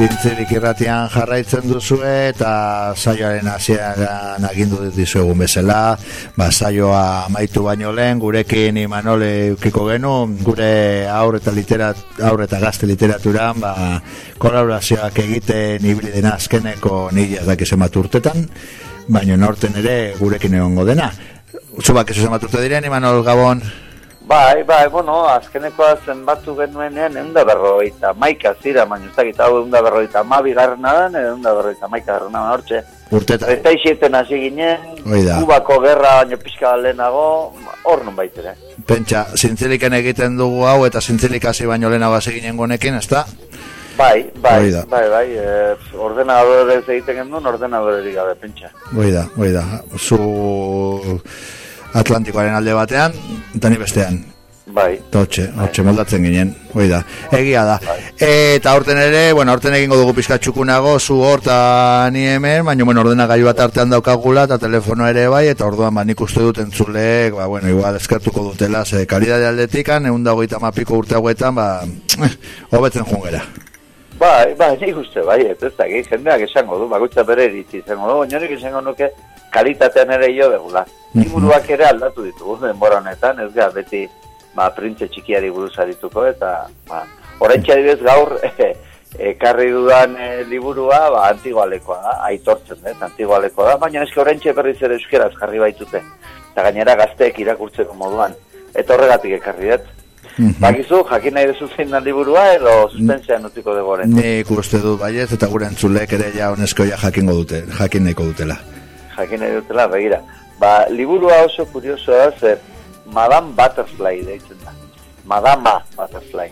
Zintzirik irratian jarraitzen duzu eta saioaren hasieran agindu dizuegun bezala, ba saioa amaitu baino lehen gurekin Imanole ukiko genu, gure aur eta literat, aur eta gazte literaturan, ba kolaborazioak egiten ibili dena azkeneko nila daki zenbat urtetan, baino norten ere gurekin egongo dena. Zubak ez zenbat urte diren, Imanol Gabon? Bai, bai, bueno, azkenekoa zenbatu genuenean eunda berroita maika zira, baina ez dakit hau eunda berroita ma bigarren adan, eunda berroita maika garren adan hortxe. Urteta. Eta isieten hasi ginen, Oida. kubako gerra baino pixka lehenago, hor nun baitere. Pentsa, zintziliken egiten dugu hau eta zintzilik hasi baino lehenago hasi ginen gonekin, ez da? Bai, bai, Hoi da. bai, bai, e, ordenadorez egiten genduen, ordenadorerik gabe, pentsa. Hoi da, hoi da. Zu Atlantikoaren alde batean, eta ni bestean. Bai, Eta hotxe, hotxe moldatzen ginen, hoi da. Egia da. Eta aurten ere, bueno, aurten egingo dugu pizka txukunago, zu horta ni hemen, baina, bueno, ordenagailu bat artean daukagula, eta telefono ere bai, eta orduan, ba, nik uste dut entzuleek, ba, bueno, igual eskertuko dutela, ze kalidade aldetikan, egun dago eta mapiko urte hauetan, ba, hobetzen jungera. bai, bai, nik uste, bai, ez dakit, jendeak esango du, bakutza bere iritzi izango du, baina nik esango nuke kalitatean ere jo begula. Mhm. Liburuak ere aldatu ditugu denbora honetan, ez ga, beti, ba, printze txikiari buruz arituko, eta, ba, orain adibidez gaur, ekarri dudan e, liburua, ba, antigualekoa da, aitortzen, ez, antigualekoa da, baina eski orain berriz ere euskeraz jarri baitute, eta gainera gazteek irakurtzeko moduan, eta horregatik ekarri dut. Mhm. Bakizu, jakin nahi dezu zein da liburua, edo suspensean utziko dugu. Nik uste dut baiez, eta gure entzulek ere ja onesko ja jakingo dute, jakin nahiko dutela. Jakin nahi dutela, begira. Ba, liburua oso kuriosoa da, zer Madame Butterfly deitzen da. Madama Butterfly.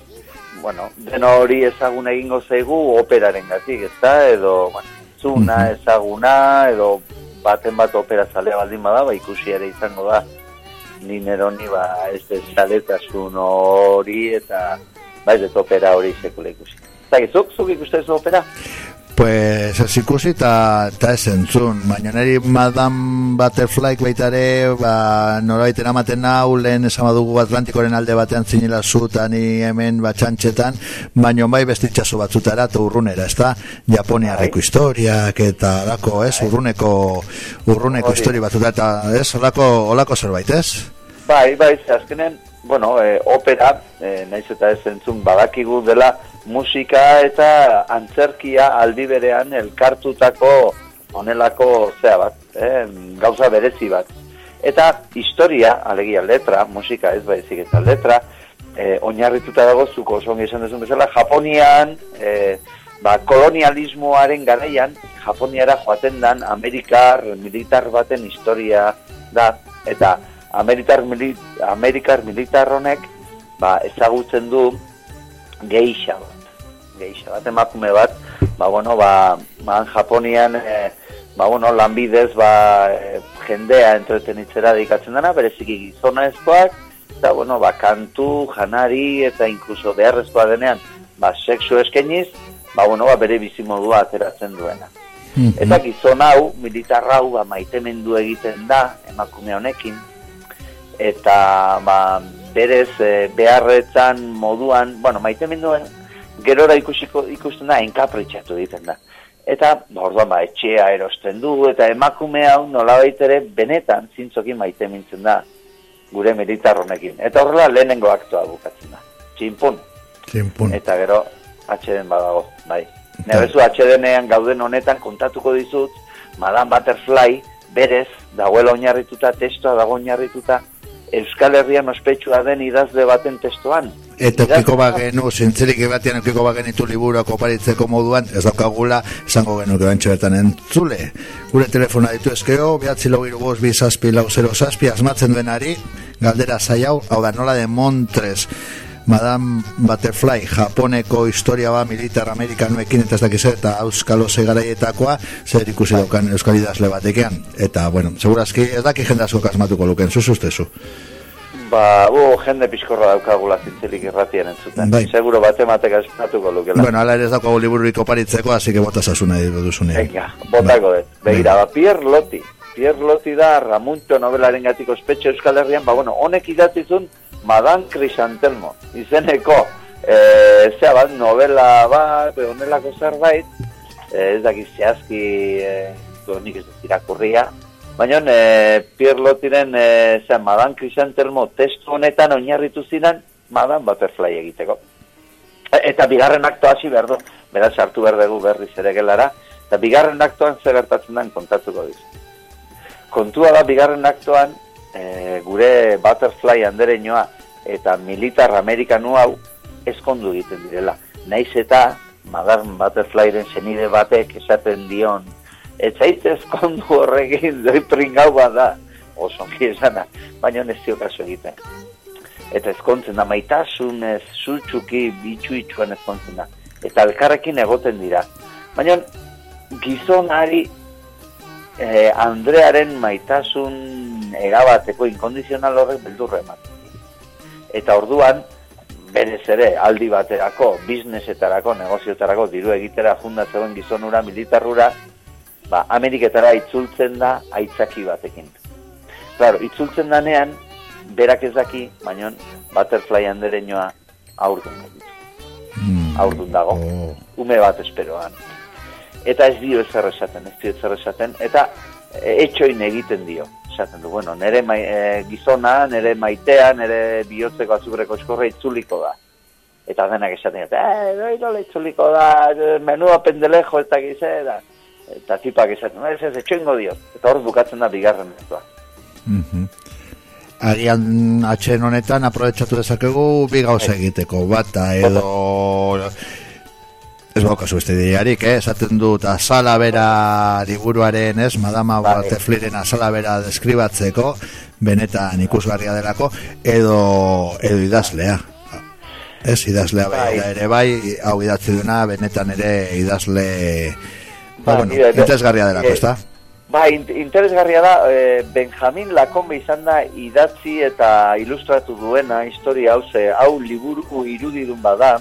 Bueno, deno hori ezagun egingo zaigu operaren gatik, ezta? Edo, bueno, zuna, ezaguna, edo baten bat opera zalea baldin bada, ba, ikusi ere izango da. Ni neroni, ba, ez ez zaletasun hori, eta, ba, ez opera hori sekula ikusi. Zagizuk, zuk ikusten zu opera? Pues ez ikusi eta eta ez entzun, baina niri Madame Butterfly baita ere, ba, norabait eramaten nau, lehen esan badugu Atlantikoren alde batean zinela zuta ni hemen batxantxetan, baina bai bestitxaso batzutara eta urrunera, ez da? Japoniarreko Bai. historiak eta olako, ez? Urruneko, urruneko Hori. histori batzuta eta, ez? Olako, olako zerbait, ez? Bai, bai, azkenen, bueno, e, opera, e, naiz eta ez entzun badakigu dela musika eta antzerkia aldi berean elkartutako honelako zea bat, eh, gauza berezi bat. Eta historia, alegia letra, musika ez baizik eta letra, e, oinarrituta dago zuko oso ongi esan duzun bezala, Japonian, e, ba, kolonialismoaren garaian, Japoniara joaten dan Amerikar militar baten historia da, eta Amerikar, mili, Amerikar militar honek ba, ezagutzen du geixa bat. Geixa bat, emakume bat, ba, bueno, ba, ba, Japonian, e, ba, bueno, lanbidez, ba, e, jendea entretenitzera dedikatzen dena, bereziki gizonezkoak, eta, bueno, ba, kantu, janari, eta inkluso beharrezkoa denean, ba, sexu eskeniz, ba, bueno, ba, bere bizimodua ateratzen duena. Eta gizon hau, militar hau, ba, maitemendu egiten da, emakume honekin, eta ba, berez e, beharretan moduan, bueno, maitemenduen gerora ikusiko ikusten da, enkapritxatu egiten da. Eta, ba, orduan, ba, etxea erosten du, eta emakume hau nolabait ere benetan zintzokin maitemintzen da gure militar honekin. Eta horrela lehenengo aktua bukatzen da. Txinpun. Zinpun. Eta gero, atxeden badago, bai. Nebezu atxedenean gauden honetan kontatuko dizut, Madame Butterfly berez, dagoela oinarrituta, testoa dago oinarrituta, Euskal Herrian ospetsua den idazle baten testoan. Eta eukiko bagenu, zintzerik ebatean eukiko bagenitu liburuak oparitzeko moduan, ez daukagula, esango genuke bantxe bertan entzule. Gure telefona ditu ezkeo, behatzi lau irugoz bi zazpi lau zero zazpi, asmatzen duenari, galdera zaiau, hau da nola de Montres, Madame Butterfly, Japoneko historia ba militar amerikanoekin eta ez dakiz eta euskalo garaietakoa zer ikusi daukan euskal idazle batekean. Eta, bueno, segurazki ez daki jende asko kasmatuko luken, zuzustezu. Ba, bo, jende pixkorra daukagula zintzelik irratian entzuten. Bai. Seguro bate matek espatuko lukela. Bueno, ala ere ez daukagu libururik oparitzeko, así que bota sasuna duzunean. Venga, botako dut. Begira, ba, Pierre Loti. Pierre Loti da Ramunto novelaren gatiko espetxe Euskal Herrian, ba, bueno, honek idatizun Madame Crisantelmo, izeneko e, zea bat, novela bat, onelako zerbait, e, ez dakit zehazki, e, nik ez dut irakurria, baina e, Pierre Lotiren, e, zea, Madan Crisantelmo testu honetan oinarritu ziren, Madan Butterfly egiteko. E, eta bigarren akto hasi behar du, beraz hartu behar dugu berriz ere gelara, eta bigarren aktoan zer gertatzen den kontatuko dizu. Kontua da, bigarren aktoan, e, gure Butterfly andere eta militar amerikanu hau, eskondu egiten direla. Naiz eta Madame Butterflyren senide batek esaten dion, etzait eskondu horrekin doi pringau da, oso onki esana, baina ez kaso egiten. Eta eskontzen da, maitasunez, zutsuki, bitxu itxuan eskontzen da. Eta elkarrekin egoten dira. Baina gizonari eh, Andrearen maitasun erabateko inkondizional horrek beldurre ematen. Eta orduan, berez ere aldi baterako, biznesetarako, negozioetarako, diru egitera fundatzeuen gizonura, militarrura, ba, Ameriketara itzultzen da aitzaki batekin. Claro, itzultzen danean, berak ez daki, baina butterfly handere nioa aurdun. Mm. Aurdun dago. Oh. Ume bat esperoan. Eta ez dio ez esaten, ez dio ez esaten, eta etxoin egiten dio esaten du, bueno, nere mai, e, gizona, nere maitea, nere bihotzeko azubreko eskorre itzuliko da. Eta denak esaten dut, eh, doi dola itzuliko da, menua pendelejo eta gize, da. Eta tipak esaten, ez ez, etxoingo dio. Eta hor bukatzen da bigarren ez Mm -hmm. Agian atxen honetan aprobetsatu dezakegu bi gauza bai. egiteko, bata edo ez baukazu beste diarik, eh? esaten dut azala bera liburuaren, ez, madama bai. batefliren azala bera deskribatzeko, benetan ikusgarria delako, edo, edo idazlea. Ez, idazlea bai. ere bai, hau idatzi duna, benetan ere idazle, ba, bueno, interesgarria delako, ez da? Ba, interesgarria da, eh, Benjamin Lakombe izan da idatzi eta ilustratu duena historia hau, hau liburu irudidun bada,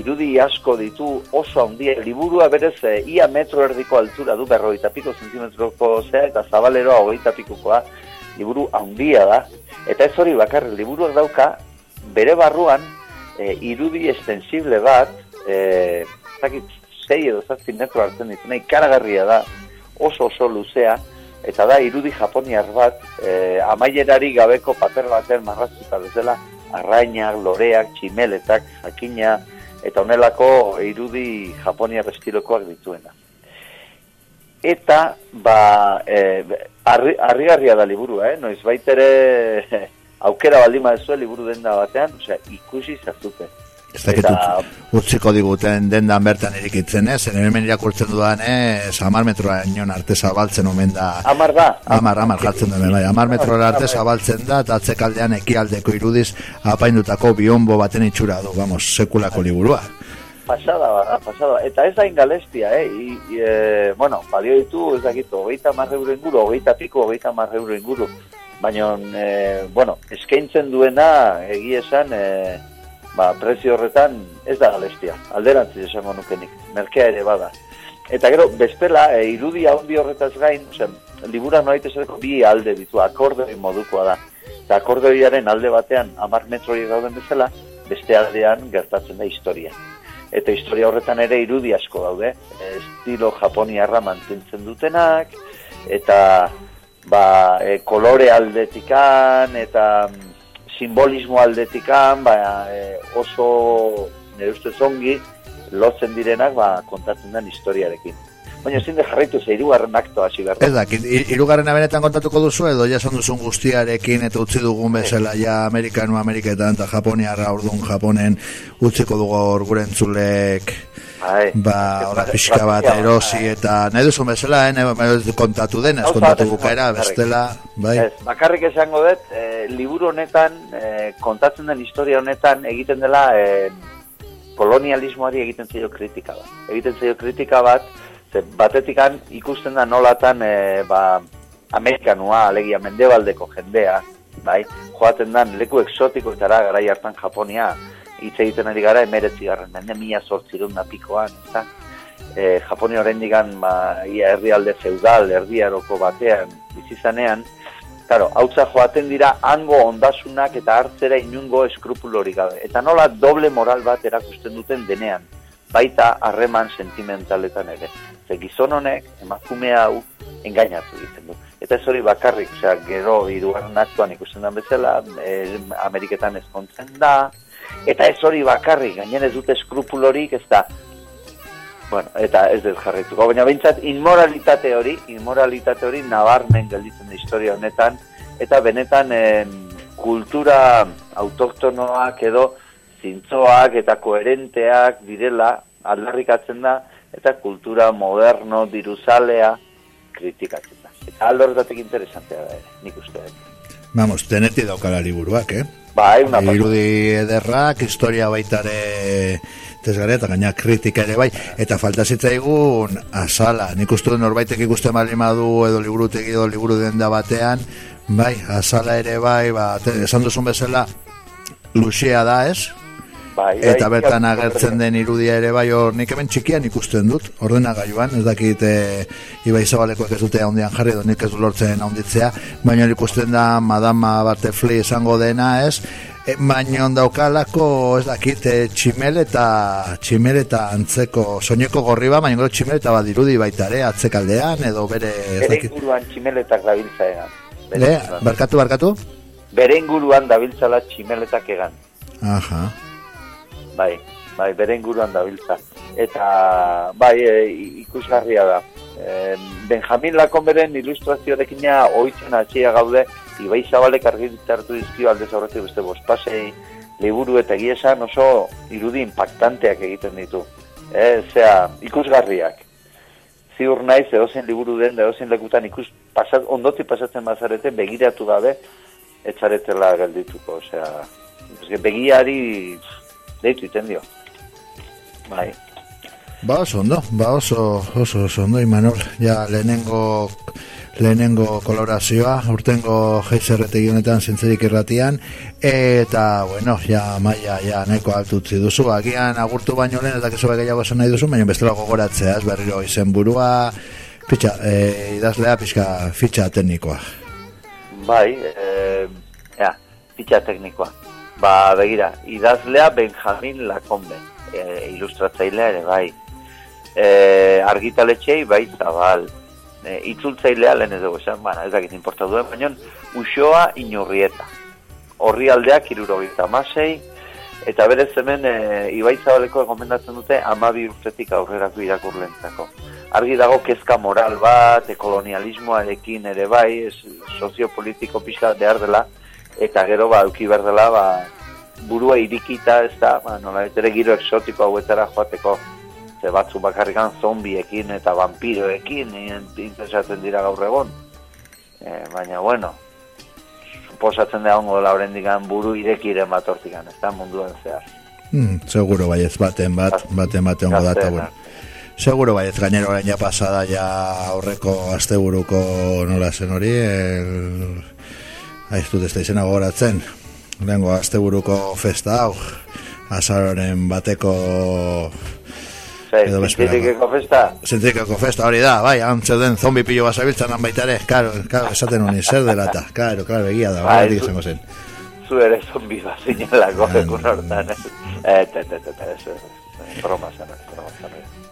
irudi asko ditu oso handia liburua berez e, ia metro erdiko altura du berroita piko zentimetroko zea eta zabaleroa hogeita pikokoa. Liburu handia da. Eta ez hori bakar liburuak dauka bere barruan e, irudi estensible bat e, zakit, zei edo zazpi metro hartzen ditu nahi karagarria da oso oso luzea eta da irudi japoniar bat e, amaierari gabeko paper baten marraztuta bezala arrainak, loreak, tximeletak, jakina, eta honelako irudi Japoniar estilokoak dituena. Eta, ba, e, arri, da liburua, eh? noiz baitere aukera baldima ez liburu denda batean, osea, ikusi zazuten. Ez dakit eta... utziko diguten dendan bertan erikitzen, ez? Zer hemen irakurtzen dudan, ez? Amar metroa nion arte zabaltzen omen da. Amar da? Amar, amar jartzen duen, bai. Amar metroa arte zabaltzen da, eta atzekaldean ekialdeko irudiz apaindutako biombo baten itxura du, vamos, sekulako liburua. Pasada, pasada. Eta ez da ingalestia, eh? I, i, e, bueno, balio ditu, ez dakit, hogeita marre euro inguru, hogeita piko, hogeita marre inguru. Baina, e, bueno, eskaintzen duena, egiesan, eh, ba, prezio horretan ez da galestia, alderantziz esango nukenik, merkea ere bada. Eta gero, bestela, e, irudia handi horretaz gain, ose, libura noait esateko bi alde ditu, akordoi modukoa da. Eta akordoiaren alde batean, amar metroi gauden bezala, beste aldean gertatzen da historia. Eta historia horretan ere irudi asko daude, estilo japoniarra mantentzen dutenak, eta ba, e, kolore aldetikan, eta simbolismo aldetikan, ba, e, oso nire uste zongi, lotzen direnak ba, kontatzen den historiarekin. Baina ezin de jarraitu ze irugarren akto hasi behar. Ez da, irugarren abenetan kontatuko duzu edo ja son duzun guztiarekin eta utzi dugun bezala ja Amerikanu Ameriketan eta Japoniarra urdun Japonen utziko dugu guren Bai. Ba, ora pixka bat erosi eta nahi duzu bezala, eh, kontatu den, ez kontatu bukaera, bestela, bai. Ez, bakarrik esango dut, e, liburu honetan, e, kontatzen den historia honetan, egiten dela e, kolonialismoari egiten zaio kritika bat. Egiten zaio kritika bat, ze batetikan ikusten da nolatan, e, ba, Amerikanua, alegia mendebaldeko jendea, bai, joaten den leku exotikoetara gara hartan Japonia, hitz egiten ari gara emeretzi garren, mende mila sortzirun pikoan, eta e, Japonia horrein digan, ma, ia herrialde feudal, erdiaroko batean, bizizanean, Claro, hautza joaten dira hango ondasunak eta hartzera inungo eskrupulorik gabe. Eta nola doble moral bat erakusten duten denean, baita harreman sentimentaletan ere. Ze gizon honek, emakume hau, engainatu egiten du. Eta ez hori bakarrik, osea, gero irugarren aktuan ikusten den bezala, e, Ameriketan ezkontzen da, eta ez hori bakarrik, gainen ez dute eskrupulorik, ez da, bueno, eta ez dut jarrituko, baina behintzat, inmoralitate hori, inmoralitate hori nabarmen gelditzen da historia honetan, eta benetan en, kultura autoktonoak edo zintzoak eta koherenteak direla aldarrikatzen da, eta kultura moderno, diruzalea, kritikatzen da. Eta aldo horretatik interesantea da ere, nik uste dut. Vamos, teneti daukala liburuak, eh? Bai, una Irudi ederrak, historia baitare tezgare, eta gaina kritika ere bai, eta falta zitzaigun azala, nik uste dut norbaitek ikuste malimadu edo liburutegi edo liburu den da batean, bai, azala ere bai, ba, te, esan duzun bezala, luxea da ez, bai, bai, Eta bertan bai, agertzen den irudia ere bai hor nik hemen txikian ikusten dut ordenagailuan, ez dakit e, Ibai Zabalekoek ez dute handian jarri edo nik ez du lortzen handitzea, baina ikusten da Madama Bartefli esango dena ez, e, baina ondaukalako ez dakit e, tximeleta, tximeleta antzeko soineko gorri ba, baina gero tximeleta bat dirudi baita ere atzekaldean edo bere ez Bere dakit. inguruan. Bere Le, inguruan. barkatu, barkatu? Bere inguruan dabiltzala tximeletak egan. Aha. Bai, bai, bere inguruan dabiltza. Eta, bai, e, ikusgarria da. E, Benjamin Lakonberen ilustrazioarekina oitzen atxia gaude, Ibai Zabalek argitartu dizkio aldez aurretik beste bospasei liburu eta egia oso irudi impactanteak egiten ditu. E, zera, ikusgarriak. Ziur naiz, edozen liburu den, edozen lekutan ikus, pasat, ondoti pasatzen bazarete, begiratu gabe, etxaretela geldituko, osea, begiari deitu iten dio. Bai, Ba oso ondo, ba oso, oso, oso ondo, Imanol, ja lehenengo, lehenengo kolorazioa, urtengo geizerretegi honetan zintzerik irratian, eta, bueno, ja, maia, ja, nahiko altutzi duzu, agian agurtu baino lehen, eta kezo gehiago esan nahi duzu, baina bestela gogoratzea, ez berriro izen burua, fitxa, e, idazlea, pixka, fitxa teknikoa. bai, e, ja, fitxa teknikoa. Ba, begira, idazlea Benjamin Lakombe, e, ilustratzailea ere, bai. E, argitaletxei, bai, zabal. E, itzultzailea, lehen ez dugu esan, baina ez dakit importa duen, baina usoa inurrieta. Horri aldeak irurogeita masei, eta berez hemen e, Ibai Zabaleko gomendatzen dute amabi urtetik aurrerako irakurlentzako. Argi dago kezka moral bat, e, kolonialismoarekin ere bai, ez, soziopolitiko pixka behar dela, eta gero ba, euki behar dela, ba, burua irikita, ez da, ba, nola ere giro exotiko hauetara joateko, ze batzu bakarrikan zombiekin eta vampiroekin in- interesatzen dira gaur egon. E, baina, bueno, suposatzen da ongo dela horrendikan buru irekiren bat hortikan, ez da munduan zehar. Hmm, seguro baiez, baten bat, baten baten ongo data, bueno. Seguro baiez, gainero orain ja pasada ja aurreko asteburuko nola zen hori, el... Aiz dut ez da izena gogoratzen. Lehenko asteburuko festa hau, azaroren bateko zientifiko festa? zentrikako festa hori da, bai, han zeuden zombi pilo basabiltzan han baita ere, karo, karo, esaten honi, zer delata, karo, karo, egia da, Bai, bai, zu- izango zen. Zu ere zombi bat zinelako Ah, egun hortan, ez? Et, et, et, et,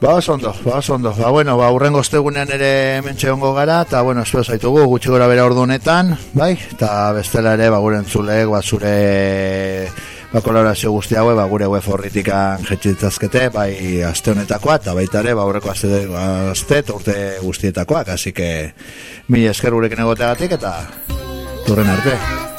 Ba, ondo, ba, ondo. Ba, bueno, ba, urrengo ostegunean ere mentxe ongo gara, eta, bueno, espero zaitugu, gutxi gora bera ordu honetan, bai? Eta bestela ere, ba, gure entzulek, ba, zure ba, kolorazio guzti haue, ba, gure web horritikan jetxitzazkete, bai, aste honetakoa, eta baita ere, ba, aurreko aste, aste eta urte guztietakoak, así que, mi esker gurekin egoteagatik, eta, turren arte.